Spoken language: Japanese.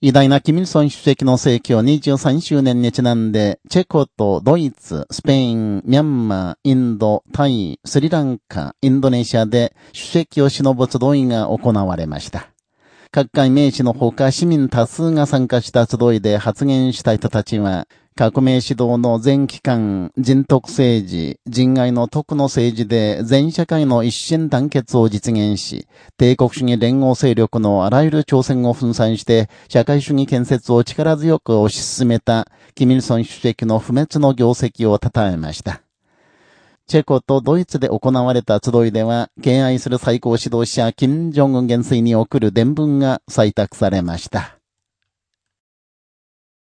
偉大なキミルソン主席の逝去23周年にちなんで、チェコとドイツ、スペイン、ミャンマー、インド、タイ、スリランカ、インドネシアで主席を忍ぶ集いが行われました。各界名士のほか市民多数が参加した集いで発言した人たちは、革命指導の全機関、人徳政治、人愛の徳の政治で全社会の一心団結を実現し、帝国主義連合勢力のあらゆる挑戦を粉砕して、社会主義建設を力強く推し進めた、キミルソン主席の不滅の業績を称えました。チェコとドイツで行われた集いでは、敬愛する最高指導者、金正恩元帥に送る伝聞が採択されました。